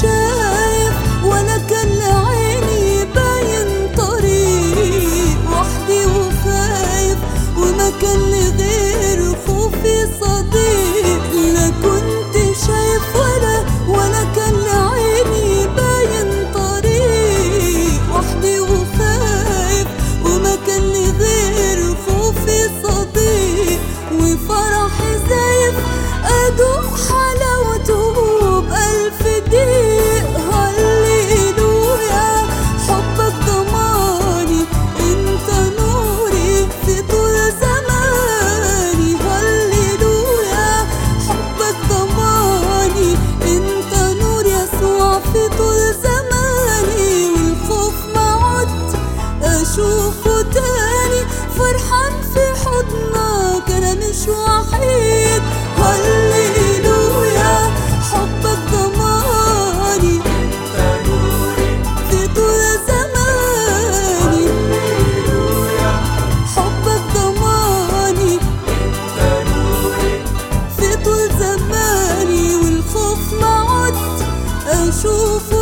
شايف ولا كان لعيني باين طريق وحدي وخايف وما كان غير خوفي صديق. لا كنت شايف ولا ولا كان لعيني باين طريق. وحدي وخايف وما كان غير خوفي صديق. وفرحي زايف أدوق حلاوته الف 祝福